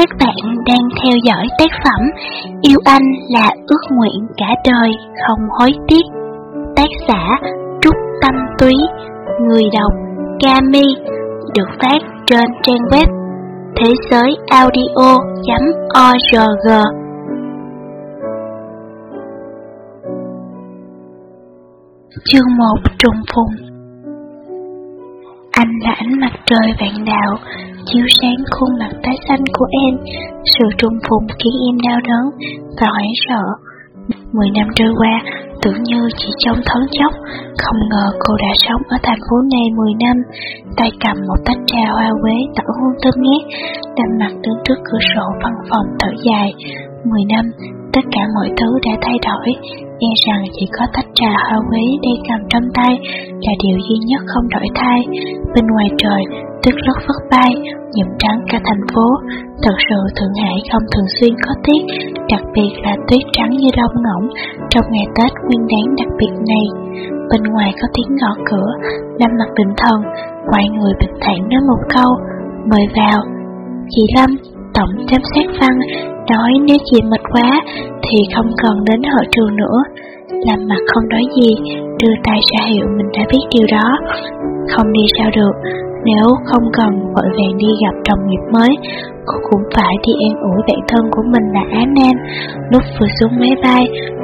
Các bạn đang theo dõi tác phẩm Yêu Anh là ước nguyện cả đời không hối tiếc. Tác giả Trúc Tâm Túy. Người đọc Kami, Được phát trên trang web thế giới audio.org Chương 1 Trùng Phùng. Anh là ánh mặt trời vạn đạo chiếu sáng khuôn mặt tái xanh của em. Sự trung phùng khiến em đau đớn và hoảng sợ. Mười năm trôi qua, tưởng như chỉ trong thoáng chốc, không ngờ cô đã sống ở thành phố này mười năm, tay cầm một tách trà hoa quế tỏ hôn thơm ngát, đâm mặt đứng trước cửa sổ văn phòng thở dài. Mười năm, tất cả mọi thứ đã thay đổi, e rằng chỉ có tách trà hoa quế đi cầm trong tay là điều duy nhất không đổi thay. Bên ngoài trời, tuyết rất vất bay, nhuộm trắng cả thành phố. Thật sự Thượng Hải không thường xuyên có tuyết, đặc biệt là tuyết trắng như lông ngỗng trong ngày Tết nguyên đáng đặc biệt này. Bên ngoài có tiếng gõ cửa, Lâm mặt định thần, quay người bình thản nói một câu, mời vào. Chị Lâm, tổng giám sát văn, nói nếu chị mệt quá thì không cần đến hội trường nữa. Làm mặt không nói gì, đưa tay ra hiệu mình đã biết điều đó. Không đi sao được, nếu không cần vội vàng đi gặp đồng nghiệp mới, cô cũng phải đi an ủi bạn thân của mình là Á Nam. Lúc vừa xuống máy bay,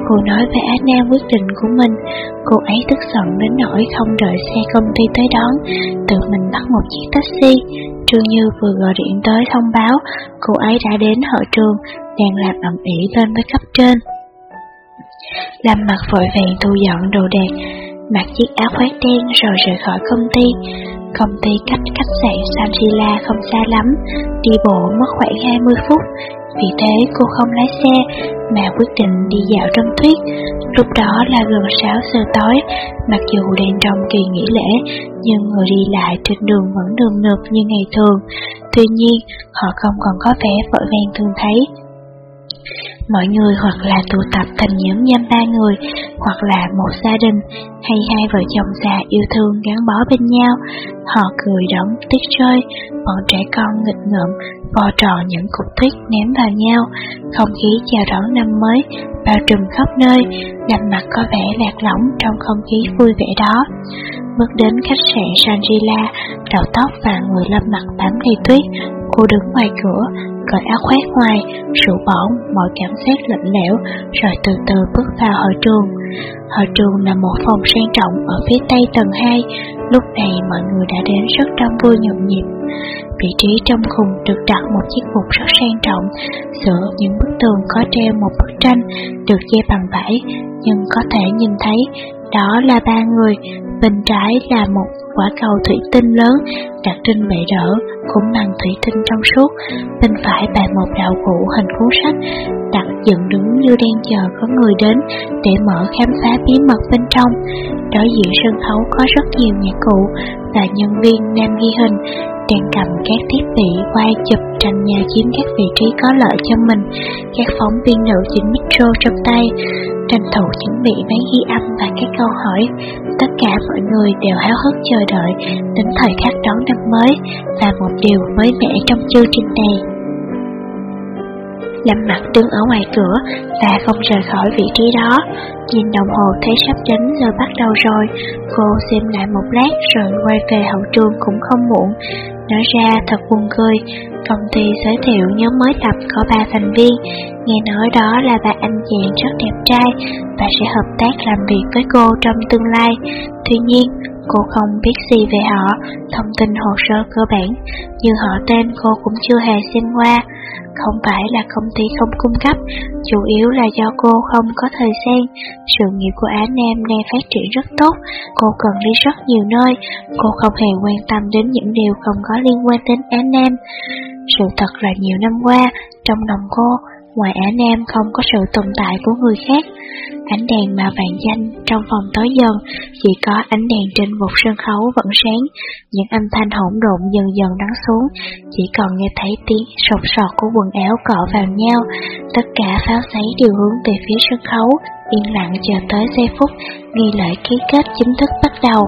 cô nói với Á Nam quyết định của mình. Cô ấy tức giận đến nỗi không đợi xe công ty tới đón, tự mình bắt một chiếc taxi. Trương Như vừa gọi điện tới thông báo, cô ấy đã đến hội trường, đang làm ẩm ỉ lên với cấp trên. Làm mặt vội vàng thu dọn đồ đạc, mặc chiếc áo khoác đen rồi rời khỏi công ty. Công ty cách khách sạn Shangri-La không xa lắm, đi bộ mất khoảng 20 phút. Vì thế cô không lái xe mà quyết định đi dạo trong tuyết. Lúc đó là gần 6 giờ tối, mặc dù đang trong kỳ nghỉ lễ, nhưng người đi lại trên đường vẫn đường nượp như ngày thường. Tuy nhiên, họ không còn có vẻ vội vàng thường thấy. Mọi người hoặc là tụ tập thành nhóm nhóm ba người, hoặc là một gia đình, hay hai vợ chồng già yêu thương gắn bó bên nhau. Họ cười đóng tuyết chơi bọn trẻ con nghịch ngợm, vò tròn những cục tuyết ném vào nhau. Không khí chào đón năm mới, bao trùm khắp nơi, làm mặt có vẻ lạc lõng trong không khí vui vẻ đó. Bước đến khách sạn Shangri-La, đầu tóc và người lâm mặt bám đầy tuyết, cô đứng ngoài cửa, cởi áo khoác ngoài, rủ bỏ mọi cảm giác lạnh lẽo, rồi từ từ bước vào hội trường. Hội trường là một phòng sang trọng ở phía tây tầng 2, lúc này mọi người đã đến rất đông vui nhộn nhịp. Vị trí trong khung được đặt một chiếc bục rất sang trọng, giữa những bức tường có treo một bức tranh được che bằng vải, nhưng có thể nhìn thấy đó là ba người, bên trái là một quả cầu thủy tinh lớn đặt trên bệ đỡ, cũng bằng thủy tinh trong suốt. Bên phải bày một đạo cụ hình cuốn sách, đặt dựng đứng như đang chờ có người đến để mở khám phá bí mật bên trong. Đối diện sân khấu có rất nhiều nhạc cụ và nhân viên nam ghi hình đang cầm các thiết bị quay chụp tranh nhà chiếm các vị trí có lợi cho mình. Các phóng viên nữ chỉnh micro trong tay, tranh thủ chuẩn bị máy ghi âm và các câu hỏi. Tất cả mọi người đều háo hức chờ đợi đến thời khắc đón năm mới và một điều mới mẻ trong chương trình này. Lâm mặt đứng ở ngoài cửa và không rời khỏi vị trí đó. Nhìn đồng hồ thấy sắp đến giờ bắt đầu rồi, cô xem lại một lát rồi quay về hậu trường cũng không muộn. Nói ra thật buồn cười, công ty giới thiệu nhóm mới tập có ba thành viên, nghe nói đó là ba anh chàng rất đẹp trai và sẽ hợp tác làm việc với cô trong tương lai. Tuy nhiên, cô không biết gì về họ, thông tin hồ sơ cơ bản, như họ tên cô cũng chưa hề xem qua. Không phải là công ty không cung cấp, chủ yếu là do cô không có thời gian. Sự nghiệp của Á Nam đang phát triển rất tốt, cô cần đi rất nhiều nơi, cô không hề quan tâm đến những điều không có liên quan đến Á Nam. Sự thật là nhiều năm qua, trong lòng cô, ngoài Ả Nam không có sự tồn tại của người khác. Ánh đèn mà vàng danh trong phòng tối dần, chỉ có ánh đèn trên một sân khấu vẫn sáng, những âm thanh hỗn độn dần dần lắng xuống, chỉ còn nghe thấy tiếng sột sọt của quần áo cọ vào nhau, tất cả pháo giấy đều hướng về phía sân khấu, yên lặng chờ tới giây phút nghi lễ ký kết chính thức bắt đầu.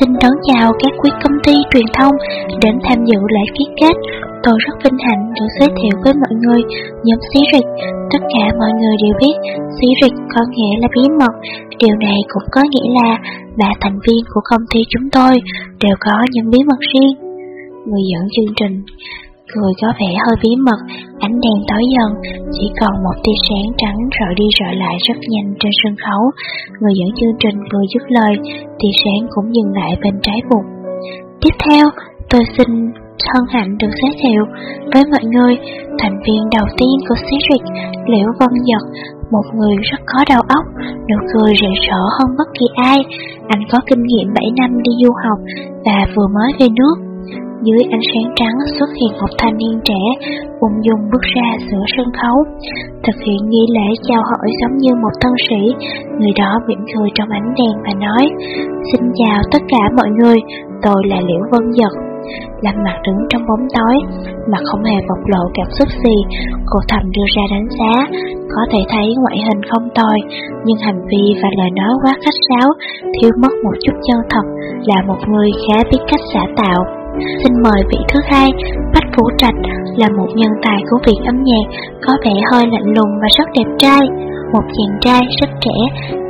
Xin đón chào các quý công ty truyền thông đến tham dự lễ ký kết tôi rất vinh hạnh được giới thiệu với mọi người nhóm Secret. Tất cả mọi người đều biết Secret có nghĩa là bí mật. Điều này cũng có nghĩa là ba thành viên của công ty chúng tôi đều có những bí mật riêng. Người dẫn chương trình cười có vẻ hơi bí mật, ánh đèn tối dần, chỉ còn một tia sáng trắng rọi đi rọi lại rất nhanh trên sân khấu. Người dẫn chương trình vừa dứt lời, tia sáng cũng dừng lại bên trái bụng. Tiếp theo, tôi xin hân hạnh được giới thiệu với mọi người thành viên đầu tiên của series Liễu Vân Nhật, một người rất có đầu óc, nụ cười rạng rỡ hơn bất kỳ ai. Anh có kinh nghiệm 7 năm đi du học và vừa mới về nước. Dưới ánh sáng trắng xuất hiện một thanh niên trẻ, ung dung bước ra giữa sân khấu, thực hiện nghi lễ chào hỏi giống như một tân sĩ. Người đó mỉm cười trong ánh đèn và nói, Xin chào tất cả mọi người, tôi là Liễu Vân Nhật. Lâm mặt đứng trong bóng tối, mặt không hề bộc lộ cảm xúc gì, cô thầm đưa ra đánh giá, có thể thấy ngoại hình không tồi, nhưng hành vi và lời nói quá khách sáo, thiếu mất một chút chân thật, là một người khá biết cách giả tạo. Xin mời vị thứ hai, Bách Vũ Trạch là một nhân tài của việc âm nhạc, có vẻ hơi lạnh lùng và rất đẹp trai. Một chàng trai rất trẻ,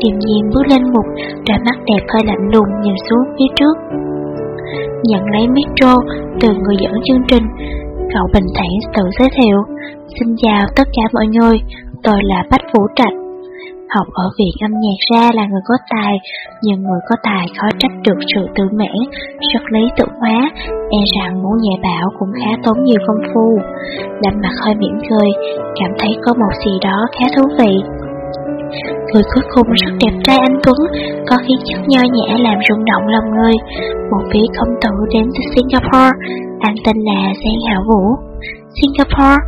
điềm nhiên bước lên mục, đôi mắt đẹp hơi lạnh lùng nhìn xuống phía trước. Nhận lấy metro từ người dẫn chương trình, cậu bình thản tự giới thiệu. Xin chào tất cả mọi người, tôi là Bách Vũ Trạch. Học ở viện âm nhạc ra là người có tài, nhưng người có tài khó trách được sự tự mãn, rất lý tưởng hóa, e rằng muốn dạy bảo cũng khá tốn nhiều công phu. Lâm mặt hơi mỉm cười, cảm thấy có một gì đó khá thú vị. Người cuối cùng rất đẹp trai anh Tuấn, có khí chất nho nhã làm rung động lòng người. Một vị công tử đến từ Singapore, anh tên là Giang Hảo Vũ. Singapore,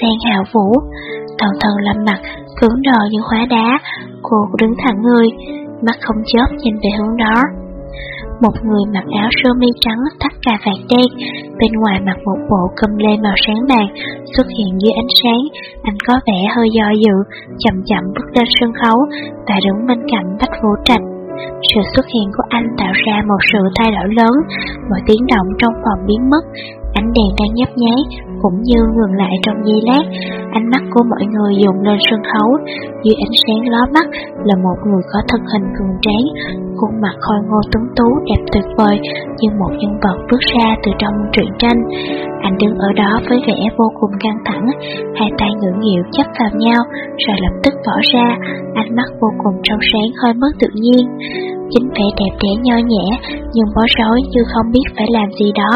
Giang Hảo Vũ, thần thần lâm mặt, cứng đờ như hóa đá, cô đứng thẳng người, mắt không chớp nhìn về hướng đó. Một người mặc áo sơ mi trắng thắt cà vạt đen, bên ngoài mặc một bộ cơm lê màu sáng bạc, xuất hiện dưới ánh sáng, anh có vẻ hơi do dự, chậm chậm bước lên sân khấu và đứng bên cạnh Bách Vũ Trạch. Sự xuất hiện của anh tạo ra một sự thay đổi lớn, mọi tiếng động trong phòng biến mất, ánh đèn đang nhấp nháy, cũng như ngừng lại trong giây lát. Ánh mắt của mọi người dùng lên sân khấu, dưới ánh sáng ló mắt là một người có thân hình cường tráng, khuôn mặt khôi ngô tuấn tú đẹp tuyệt vời như một nhân vật bước ra từ trong truyện tranh. Anh đứng ở đó với vẻ vô cùng căng thẳng, hai tay ngưỡng nghịu chấp vào nhau, rồi lập tức bỏ ra, ánh mắt vô cùng trong sáng hơi mất tự nhiên. Chính vẻ đẹp đẽ nho nhẹ nhưng bó rối như không biết phải làm gì đó,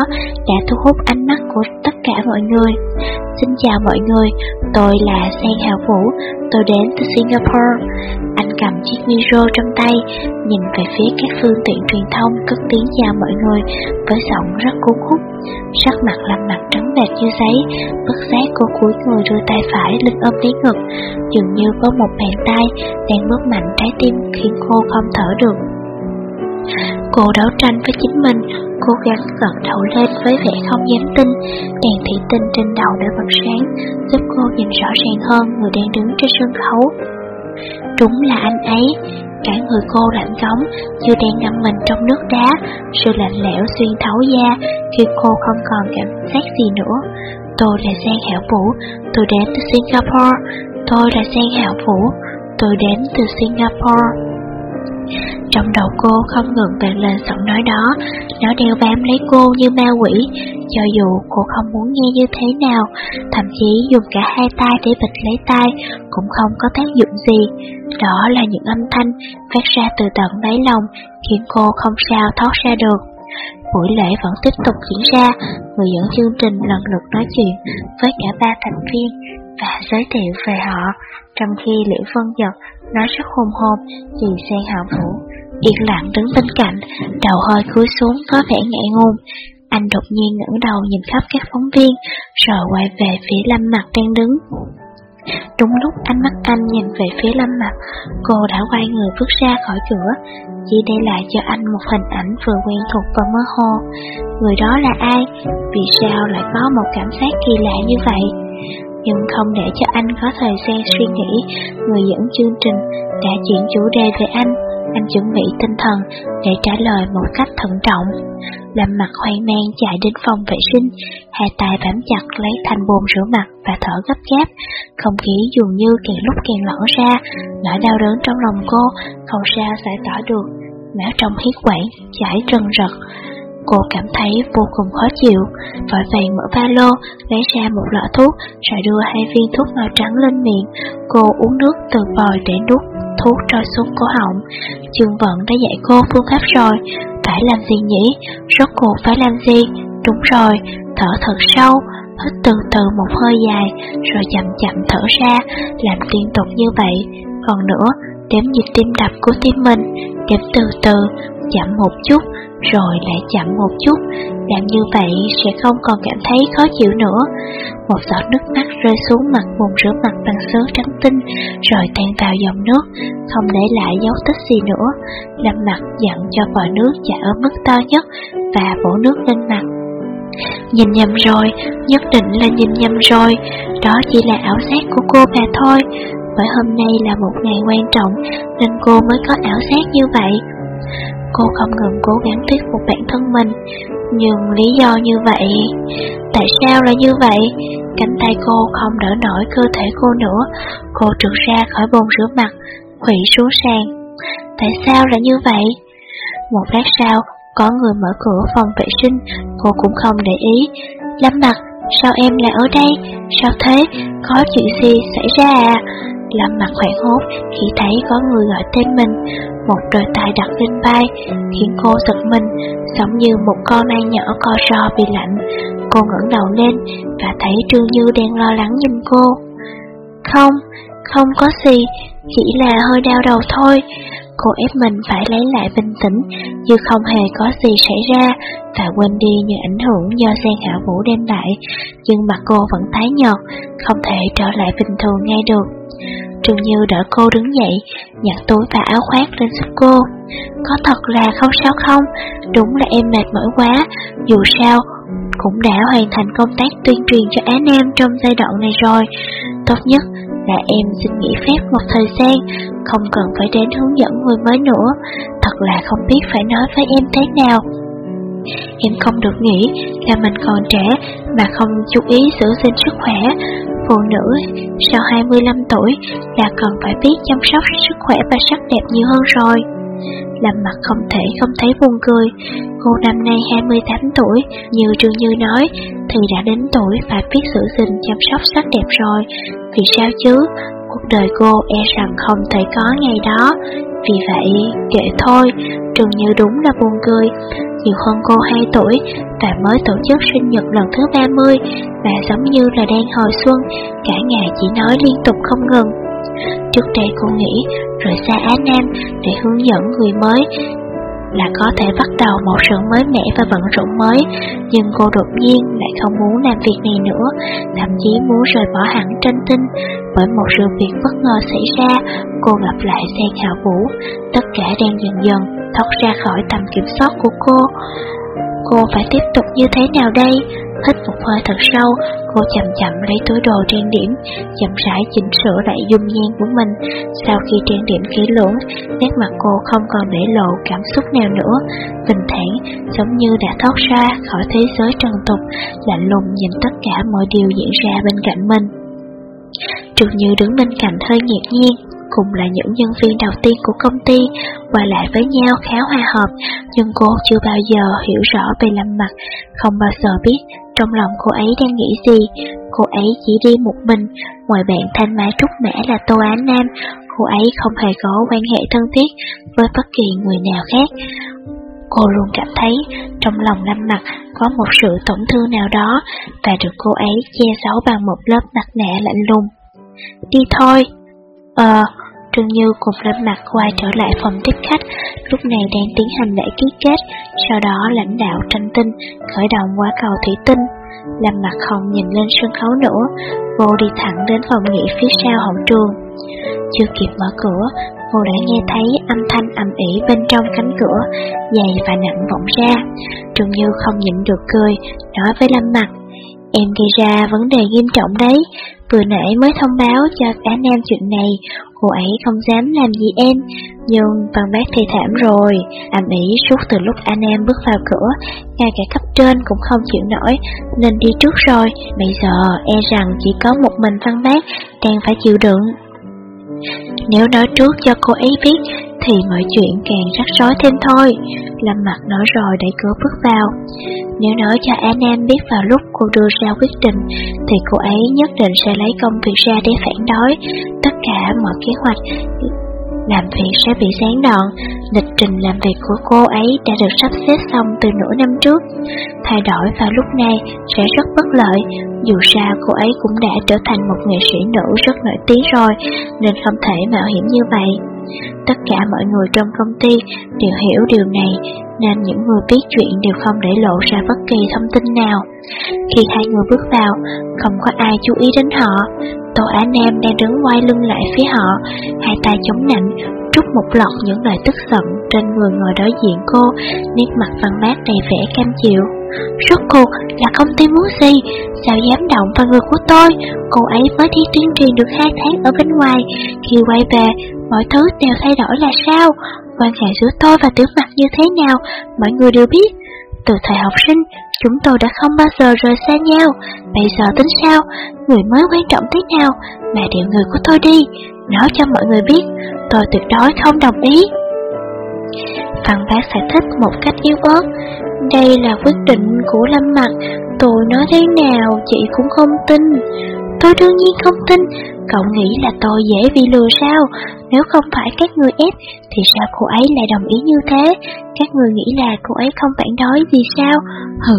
đã thu hút ánh mắt của tất cả mọi người. Xin chào mọi người, tôi là Sang Hào Vũ, tôi đến từ Singapore. Anh cầm chiếc micro trong tay, nhìn về phía các phương tiện truyền thông cất tiếng chào mọi người với giọng rất cuốn hút. Sắc mặt làm mặt trắng bệch như giấy, bất giác cô cúi người đưa tay phải lưng ôm lấy ngực, dường như có một bàn tay đang bóp mạnh trái tim khiến cô không thở được. Cô đấu tranh với chính mình, cố gắng gật đầu lên với vẻ không dám tin, đèn thủy tinh trên đầu đã bật sáng, giúp cô nhìn rõ ràng hơn người đang đứng trên sân khấu. Đúng là anh ấy, cả người cô lạnh cống, như đang ngâm mình trong nước đá, sự lạnh lẽo xuyên thấu da khi cô không còn cảm giác gì nữa. Tôi là Giang Hảo Vũ, tôi đến từ Singapore. Tôi là Giang Hảo Vũ, tôi đến từ Singapore. Trong đầu cô không ngừng vang lên giọng nói đó, nó đeo bám lấy cô như ma quỷ, cho dù cô không muốn nghe như thế nào, thậm chí dùng cả hai tay để bịt lấy tay cũng không có tác dụng gì. Đó là những âm thanh phát ra từ tận đáy lòng, khiến cô không sao thoát ra được. Buổi lễ vẫn tiếp tục diễn ra, người dẫn chương trình lần lượt nói chuyện với cả ba thành viên và giới thiệu về họ, trong khi Liễu Vân Giật nói rất hôn hồn thì xe hạ vũ. Yên lặng đứng bên cạnh, đầu hơi cúi xuống có vẻ ngại ngùng. Anh đột nhiên ngẩng đầu nhìn khắp các phóng viên, rồi quay về phía Lâm Mặt đang đứng. Đúng lúc ánh mắt anh nhìn về phía Lâm Mặt, cô đã quay người bước ra khỏi cửa, chỉ để lại cho anh một hình ảnh vừa quen thuộc và mơ hồ. Người đó là ai? Vì sao lại có một cảm giác kỳ lạ như vậy? Nhưng không để cho anh có thời gian suy nghĩ, người dẫn chương trình đã chuyển chủ đề về anh, anh chuẩn bị tinh thần để trả lời một cách thận trọng. Lâm mặt hoang mang chạy đến phòng vệ sinh, hai tay bám chặt lấy thành bồn rửa mặt và thở gấp gáp. Không khí dường như càng lúc càng lỏng ra, nỗi đau đớn trong lòng cô không sao giải tỏa được. Máu trong huyết quản chảy trần rật. Cô cảm thấy vô cùng khó chịu, vội vàng mở ba lô, lấy ra một lọ thuốc, rồi đưa hai viên thuốc màu trắng lên miệng. Cô uống nước từ vòi để nuốt thuốc trôi xuống cổ họng. Trường vận đã dạy cô phương pháp rồi, phải làm gì nhỉ? Rốt cuộc phải làm gì? Đúng rồi, thở thật sâu, hít từ từ một hơi dài, rồi chậm chậm thở ra, làm liên tục như vậy. Còn nữa, đếm nhịp tim đập của tim mình, đếm từ từ, chậm một chút, rồi lại chậm một chút, làm như vậy sẽ không còn cảm thấy khó chịu nữa. Một giọt nước mắt rơi xuống mặt bồn rửa mặt bằng sớ trắng tinh, rồi tan vào dòng nước, không để lại dấu tích gì nữa. Lâm mặt dặn cho vòi nước chảy ở mức to nhất và bổ nước lên mặt. Nhìn nhầm rồi, nhất định là nhìn nhầm rồi, đó chỉ là ảo giác của cô mà thôi. Bởi hôm nay là một ngày quan trọng, nên cô mới có ảo giác như vậy. Cô không ngừng cố gắng thuyết phục bản thân mình, Nhưng lý do như vậy? Tại sao là như vậy? Cánh tay cô không đỡ nổi cơ thể cô nữa, Cô trượt ra khỏi bồn rửa mặt Khủy xuống sàn. Tại sao là như vậy? Một lát sau, Có người mở cửa phòng vệ sinh, Cô cũng không để ý. Lâm mặt Sao em lại ở đây? Sao thế? Có chuyện gì xảy ra à? Lâm mặt hoảng hốt khi thấy có người gọi tên mình, một đôi tay đặt lên vai, khiến cô giật mình, giống như một con nai nhỏ co ro bị lạnh. Cô ngẩng đầu lên và thấy Trương Như đang lo lắng nhìn cô. Không, không có gì, chỉ là hơi đau đầu thôi. Cô ép mình phải lấy lại bình tĩnh, như không hề có gì xảy ra, và quên đi những ảnh hưởng do Giang Hạ Vũ đem lại, nhưng mặt cô vẫn tái nhợt, không thể trở lại bình thường ngay được. Trường Như đỡ cô đứng dậy, nhặt túi và áo khoác lên giúp cô. Có thật là không sao không, đúng là em mệt mỏi quá, dù sao cũng đã hoàn thành công tác tuyên truyền cho Á Nam trong giai đoạn này rồi. Tốt nhất là em xin nghỉ phép một thời gian, không cần phải đến hướng dẫn người mới nữa. Thật là không biết phải nói với em thế nào. Em không được nghĩ là mình còn trẻ mà không chú ý giữ gìn sức khỏe. Phụ nữ sau 25 tuổi là cần phải biết chăm sóc sức khỏe và sắc đẹp nhiều hơn rồi. Làm mặt không thể không thấy buồn cười. Cô năm nay 28 tuổi, như Trương Như nói, thì đã đến tuổi phải biết giữ gìn chăm sóc sắc đẹp rồi. Vì sao chứ? Cuộc đời cô e rằng không thể có ngày đó. Vì vậy, kệ thôi, Trương Như đúng là buồn cười. Nhiều hơn cô 2 tuổi và mới tổ chức sinh nhật lần thứ 30 và giống như là đang hồi xuân, cả ngày chỉ nói liên tục không ngừng. Trước đây cô nghĩ rời xa Á Nam để hướng dẫn người mới là có thể bắt đầu một sự mới mẻ và vận rộn mới, nhưng cô đột nhiên lại không muốn làm việc này nữa, thậm chí muốn rời bỏ hẳn tranh tinh. Bởi một sự việc bất ngờ xảy ra, cô gặp lại Giang Hạo Vũ, tất cả đang dần dần thoát ra khỏi tầm kiểm soát của cô. Cô phải tiếp tục như thế nào đây? Hít một hơi thật sâu, cô chậm chậm lấy túi đồ trang điểm, chậm rãi chỉnh sửa lại dung nhan của mình. Sau khi trang điểm kỹ lưỡng, nét mặt cô không còn để lộ cảm xúc nào nữa, bình thản, giống như đã thoát ra khỏi thế giới trần tục, lạnh lùng nhìn tất cả mọi điều diễn ra bên cạnh mình. Trường Như đứng bên cạnh hơi ngạc nhiên, cùng là những nhân viên đầu tiên của công ty, qua lại với nhau khá hòa hợp, nhưng cô chưa bao giờ hiểu rõ về Lâm Mặt, không bao giờ biết trong lòng cô ấy đang nghĩ gì. Cô ấy chỉ đi một mình, ngoài bạn thanh mã trúc mã là Tô Á Nam, cô ấy không hề có quan hệ thân thiết với bất kỳ người nào khác. Cô luôn cảm thấy trong lòng Lâm Mặt có một sự tổn thương nào đó và được cô ấy che giấu bằng một lớp mặt nạ lạnh lùng. Đi thôi. Ờ, Trương Như cùng Lâm Mặt quay trở lại phòng tiếp khách, lúc này đang tiến hành lễ ký kết, sau đó lãnh đạo tranh tinh khởi động qua cầu thủy tinh. Lâm Mặt không nhìn lên sân khấu nữa, Vô đi thẳng đến phòng nghỉ phía sau hậu trường. Chưa kịp mở cửa, cô đã nghe thấy âm thanh ầm ĩ bên trong cánh cửa, dày và nặng vọng ra. Trương Như không nhịn được cười, nói với Lâm Mặt, Em gây ra vấn đề nghiêm trọng đấy, Vừa nãy mới thông báo cho cả nam chuyện này, cô ấy không dám làm gì em, nhưng Văn Bác thì thảm rồi, Ảm ý suốt từ lúc anh em bước vào cửa, ngay cả cấp trên cũng không chịu nổi, nên đi trước rồi, bây giờ e rằng chỉ có một mình Văn Bác đang phải chịu đựng. Nếu nói trước cho cô ấy biết, thì mọi chuyện càng rắc rối thêm thôi. Lâm mặt nói rồi đẩy cửa bước vào. Nếu nói cho anh em biết vào lúc cô đưa ra quyết định, thì cô ấy nhất định sẽ lấy công việc ra để phản đối. Tất cả mọi kế hoạch làm việc sẽ bị gián đoạn, lịch trình làm việc của cô ấy đã được sắp xếp xong từ nửa năm trước. Thay đổi vào lúc này sẽ rất bất lợi, dù sao cô ấy cũng đã trở thành một nghệ sĩ nữ rất nổi tiếng rồi, nên không thể mạo hiểm như vậy. Tất cả mọi người trong công ty đều hiểu điều này, nên những người biết chuyện đều không để lộ ra bất kỳ thông tin nào. Khi hai người bước vào, không có ai chú ý đến họ. Tô Á Nam đang đứng quay lưng lại phía họ, hai tay chống nạnh, trút một lọt những lời tức giận trên người ngồi đối diện cô, nét mặt văn mát đầy vẻ cam chịu. Rốt cuộc là công ty muốn gì? Sao dám động vào người của tôi? Cô ấy mới đi tuyên truyền được hai tháng ở bên ngoài. Khi quay về, mọi thứ đều thay đổi là sao? Quan hệ giữa tôi và tiểu mặt như thế nào? Mọi người đều biết. Từ thời học sinh, chúng tôi đã không bao giờ rời xa nhau. Bây giờ tính sao? Người mới quan trọng thế nào? Mà điều người của tôi đi. Nói cho mọi người biết, tôi tuyệt đối không đồng ý. Phần bác giải thích một cách yếu ớt. Đây là quyết định của Lâm Mặt, tôi nói thế nào chị cũng không tin. Tôi đương nhiên không tin, cậu nghĩ là tôi dễ bị lừa sao? Nếu không phải các người ép, thì sao cô ấy lại đồng ý như thế? Các người nghĩ là cô ấy không phản đối gì sao? Hừ,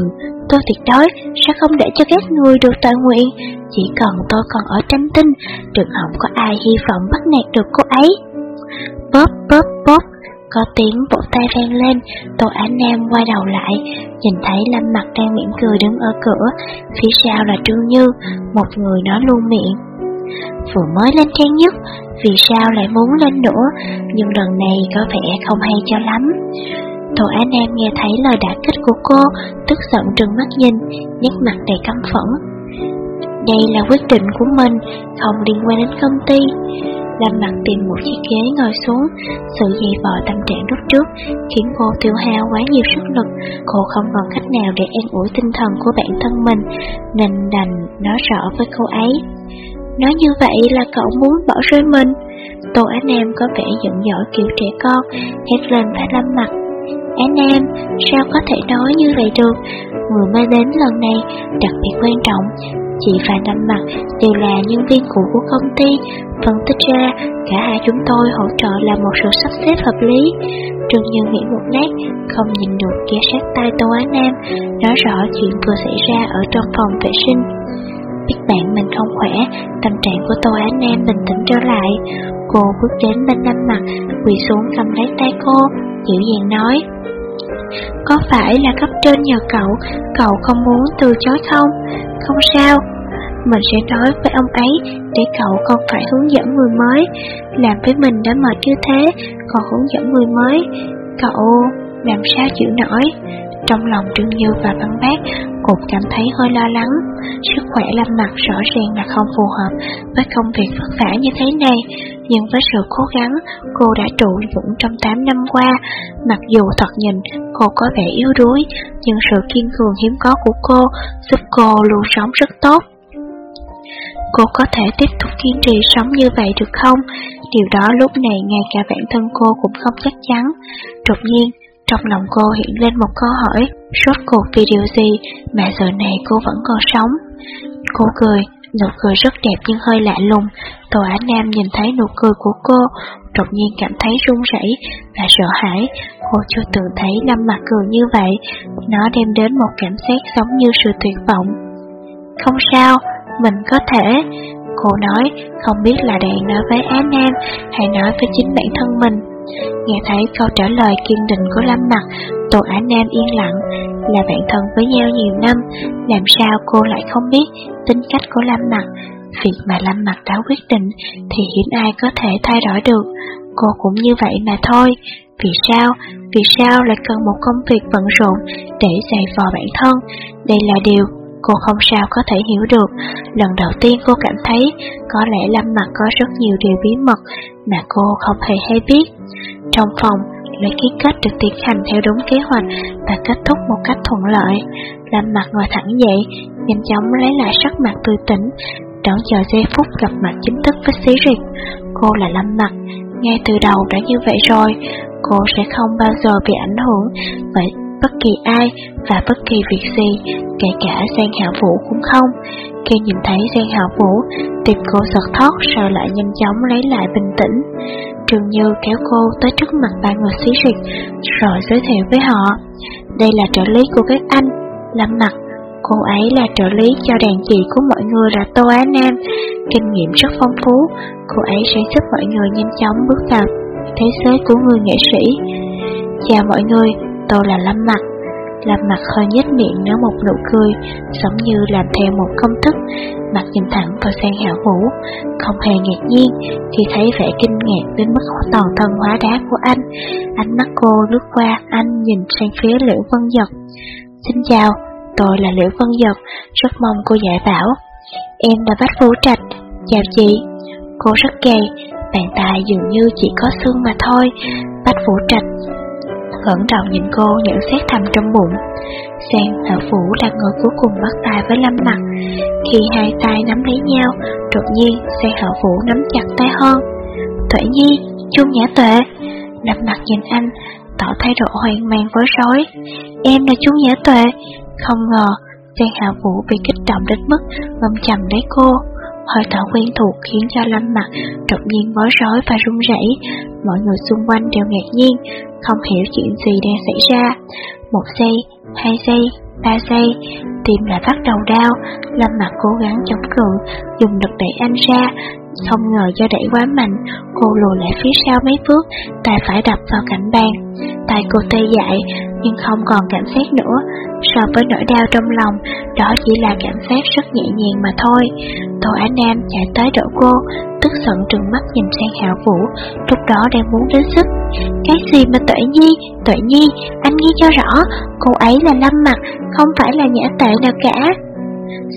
tôi tuyệt đối sẽ không để cho các người được tự nguyện. Chỉ cần tôi còn ở tranh tinh, đừng hỏng có ai hy vọng bắt nạt được cô ấy. Bóp bóp bóp, có tiếng vỗ tay vang lên, Tô Á Nam quay đầu lại, nhìn thấy Lâm Mặt đang mỉm cười đứng ở cửa, phía sau là Trương Như, một người nói luôn miệng. Vừa mới lên trang nhất, vì sao lại muốn lên nữa, nhưng lần này có vẻ không hay cho lắm. Tô Á Nam nghe thấy lời đả kích của cô, tức giận trừng mắt nhìn, nét mặt đầy căm phẫn. Đây là quyết định của mình, không liên quan đến công ty. Lâm mặt tìm một chiếc ghế ngồi xuống, sự dày vò tâm trạng lúc trước khiến cô tiêu hao quá nhiều sức lực. Cô không còn cách nào để an ủi tinh thần của bản thân mình, nên đành nói rõ với cô ấy. Nói như vậy là cậu muốn bỏ rơi mình. Tô Á Nam có vẻ giận dỗi kiểu trẻ con, hét lên phải lâm mặt. Á Nam, sao có thể nói như vậy được? Người mới đến lần này đặc biệt quan trọng, Chị và Lâm Mặt đều là nhân viên cũ của công ty, phân tích ra cả hai chúng tôi hỗ trợ là một sự sắp xếp hợp lý. Trương Như nghĩ một lát, không nhìn được ghé sát tay Tô Á Nam, nói rõ chuyện vừa xảy ra ở trong phòng vệ sinh. Biết bạn mình không khỏe, tâm trạng của Tô Á Nam bình tĩnh trở lại. Cô bước đến bên Lâm Mặt, quỳ xuống cầm lấy tay cô, dịu dàng nói. Có phải là cấp trên nhờ cậu, cậu không muốn từ chối không? Không sao, mình sẽ nói với ông ấy để cậu không phải hướng dẫn người mới. Làm với mình đã mệt như thế, còn hướng dẫn người mới, cậu làm sao chịu nổi? Trong lòng Trương Như và Văn Bác cũng cảm thấy hơi lo lắng. Sức khỏe Lâm Mặt rõ ràng là không phù hợp với công việc vất vả như thế này, nhưng với sự cố gắng, cô đã trụ vững trong 8 năm qua. Mặc dù thoạt nhìn cô có vẻ yếu đuối, nhưng sự kiên cường hiếm có của cô giúp cô luôn sống rất tốt. Cô có thể tiếp tục kiên trì sống như vậy được không? Điều đó lúc này ngay cả bản thân cô cũng không chắc chắn. Đột nhiên, trong lòng cô hiện lên một câu hỏi, rốt cuộc vì điều gì mà giờ này cô vẫn còn sống? Cô cười, nụ cười rất đẹp nhưng hơi lạ lùng. Tô Á Nam nhìn thấy nụ cười của cô, đột nhiên cảm thấy run rẩy và sợ hãi. Cô chưa từng thấy Lâm mặt cười như vậy, nó đem đến một cảm giác giống như sự tuyệt vọng. Không sao, mình có thể. Cô nói, không biết là đang nói với Á Nam hay nói với chính bản thân mình. Nghe thấy câu trả lời kiên định của Lâm Mặt, Tô Á Nam yên lặng, là bạn thân với nhau nhiều năm, làm sao cô lại không biết tính cách của Lâm Mặt. Việc mà Lâm Mặt đã quyết định thì hiếm ai có thể thay đổi được, cô cũng như vậy mà thôi. Vì sao? Vì sao lại cần một công việc bận rộn để dày vò bản thân? Đây là điều Cô không sao có thể hiểu được, lần đầu tiên cô cảm thấy có lẽ Lâm Mặt có rất nhiều điều bí mật mà cô không hề hay biết. Trong phòng, lễ ký kết được tiến hành theo đúng kế hoạch và kết thúc một cách thuận lợi. Lâm Mặt ngồi thẳng dậy, nhanh chóng lấy lại sắc mặt tươi tỉnh, đón chờ giây phút gặp mặt chính thức với Xí Rịt. Cô là Lâm Mặt, ngay từ đầu đã như vậy rồi, cô sẽ không bao giờ bị ảnh hưởng bởi bất kỳ ai và bất kỳ việc gì, kể cả Giang Hạ Vũ cũng không. Khi nhìn thấy Giang Hạ Vũ, tim cô giật thoát rồi lại nhanh chóng lấy lại bình tĩnh. Trường Như kéo cô tới trước mặt ba người xí rịt, rồi giới thiệu với họ. Đây là trợ lý của các anh, Lâm Mặt. Cô ấy là trợ lý cho đàn chị của mọi người là Tô Á Nam, kinh nghiệm rất phong phú. Cô ấy sẽ giúp mọi người nhanh chóng bước vào thế giới của người nghệ sĩ. Chào mọi người, tôi là Lâm Mặt. Lâm Mặt hơi nhếch miệng nở một nụ cười, giống như làm theo một công thức, mặt nhìn thẳng vào sang Hạ Vũ, không hề ngạc nhiên khi thấy vẻ kinh ngạc đến mức toàn thân hóa đá của anh. Ánh mắt cô lướt qua anh nhìn sang phía Liễu Vân Nhật. Xin chào, tôi là Liễu Vân Nhật, rất mong cô giải bảo. Em là Bách Vũ Trạch, chào chị. Cô rất gầy, bàn tay dường như chỉ có xương mà thôi. Bách Vũ Trạch ngẩng đầu nhìn cô nhận xét thầm trong bụng. Sang Hạ Vũ là người cuối cùng bắt tay với Lâm Mặt. Khi hai tay nắm lấy nhau, đột nhiên Sang Hạ Vũ nắm chặt tay hơn. Tuệ Nhi, Chung Nhã Tuệ. Lâm Mặt nhìn anh, tỏ thái độ hoang mang bối rối. Em là Chung Nhã Tuệ. Không ngờ, Sang Hạ Vũ bị kích động đến mức ngâm chầm lấy cô. Hơi thở quen thuộc khiến cho Lâm Mặt đột nhiên bối rối và run rẩy. Mọi người xung quanh đều ngạc nhiên, không hiểu chuyện gì đang xảy ra. Một giây, hai giây, ba giây, tim lại bắt đầu đau. Lâm Mặt cố gắng chống cự, dùng lực đẩy anh ra. Không ngờ do đẩy quá mạnh, cô lùi lại phía sau mấy bước, tay phải đập vào cạnh bàn. Tay cô tê dại, nhưng không còn cảm giác nữa. So với nỗi đau trong lòng, đó chỉ là cảm giác rất nhẹ nhàng mà thôi. Tô Á Nam chạy tới đỡ cô, tức giận trừng mắt nhìn sang Hạ Vũ, lúc đó đang muốn đến sức. Cái gì mà Tuệ Nhi, Tuệ Nhi, anh nghe cho rõ, cô ấy là Lâm Mặt, không phải là nhã tệ nào cả.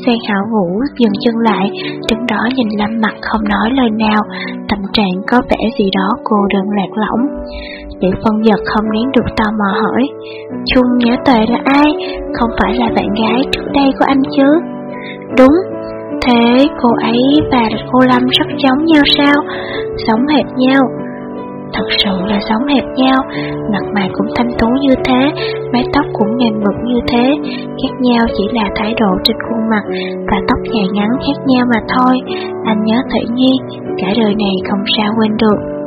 Xe khảo Vũ dừng chân lại, đứng đó nhìn Lâm Mặt không nói lời nào, tâm trạng có vẻ gì đó cô đơn lạc lõng. Để phân giật không nén được tò mò hỏi, Chung nhã tệ là ai? Không phải là bạn gái trước đây của anh chứ? Đúng, thế cô ấy và cô Lâm rất giống nhau sao? sống hệt nhau. Thật sự là sống hẹp nhau, mặt mày cũng thanh tú như thế, mái tóc cũng mềm mượt như thế, khác nhau chỉ là thái độ trên khuôn mặt và tóc dài ngắn khác nhau mà thôi. Anh nhớ Thủy Nhi, cả đời này không sao quên được.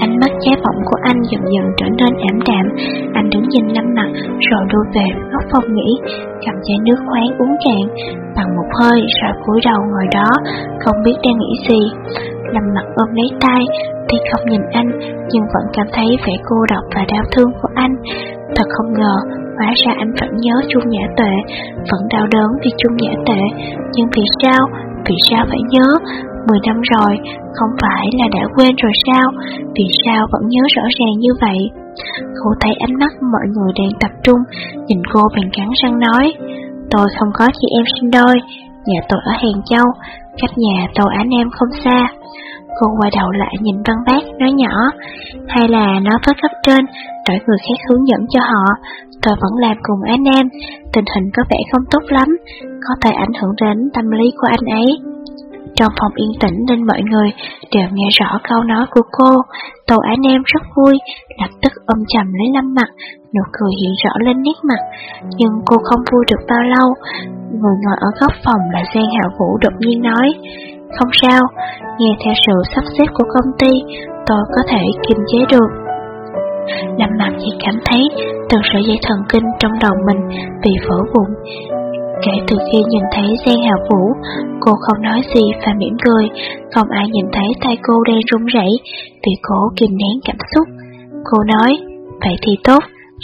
Ánh mắt cháy bỏng của anh dần dần trở nên ảm đạm Anh đứng nhìn lâm mặt Rồi đuôi về góc phòng nghỉ Cầm chai nước khoáng uống cạn Bằng một hơi rồi cúi đầu ngồi đó Không biết đang nghĩ gì Lâm mặt ôm lấy tay Tuy không nhìn anh Nhưng vẫn cảm thấy vẻ cô độc và đau thương của anh Thật không ngờ Hóa ra anh vẫn nhớ Trung Nhã Tệ, Vẫn đau đớn vì Trung Nhã Tệ, Nhưng vì sao Vì sao phải nhớ Mười năm rồi, không phải là đã quên rồi sao? Vì sao vẫn nhớ rõ ràng như vậy? Cô thấy ánh mắt mọi người đang tập trung, nhìn cô bằng cắn răng nói, tôi không có chị em sinh đôi, nhà tôi ở Hèn Châu, cách nhà tàu án em không xa. Cô quay đầu lại nhìn văn bác, nói nhỏ, hay là nói với cấp trên, đổi người khác hướng dẫn cho họ, tôi vẫn làm cùng anh em, tình hình có vẻ không tốt lắm, có thể ảnh hưởng đến tâm lý của anh ấy. Trong phòng yên tĩnh nên mọi người đều nghe rõ câu nói của cô. Tô anh em rất vui, lập tức ôm chầm lấy lâm mặt, nụ cười hiện rõ lên nét mặt. Nhưng cô không vui được bao lâu, người ngồi ở góc phòng là Giang hạo Vũ đột nhiên nói, không sao, nghe theo sự sắp xếp của công ty, tôi có thể kiềm chế được. Lâm mặt chỉ cảm thấy từng sợi dây thần kinh trong đầu mình bị vỡ vụn, Kể từ khi nhìn thấy Giang Hạ Vũ, cô không nói gì và mỉm cười, không ai nhìn thấy tay cô đang run rẩy vì cô kìm nén cảm xúc. Cô nói, vậy thì tốt,